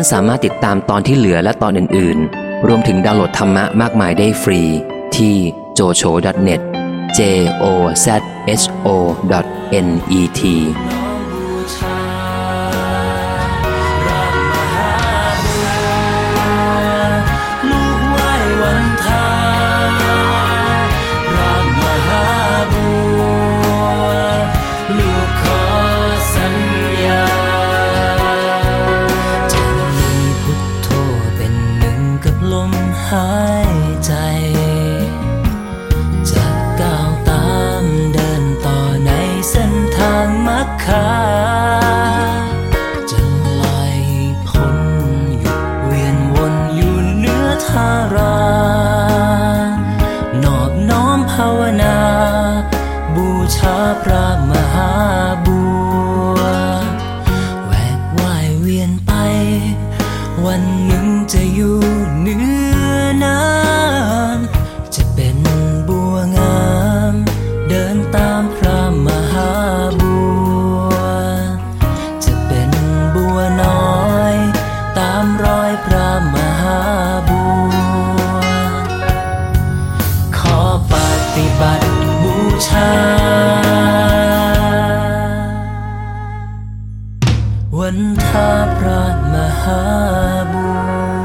านสามารถติดตามตอนที่เหลือและตอนอื่น ๆ รวมถึงดาวน์โหลดธรรมะมากมายได้ฟรี ที่ jocho.net j o z h o n e t หายใจ จะก้าวตามเดินต่อในเส้นทางมักคาจะลอยพ้นหยุดเวียนวนอยู่เนื้อทารานอบน้อมภาวนา บูชาพระมหาบัวแหวกว่ายเวียนไปวันหนึ่งจะอยู่เหนือ้อยพระมหาบัว ขอปฏิบัติบูชา วันทาพระมหาบัว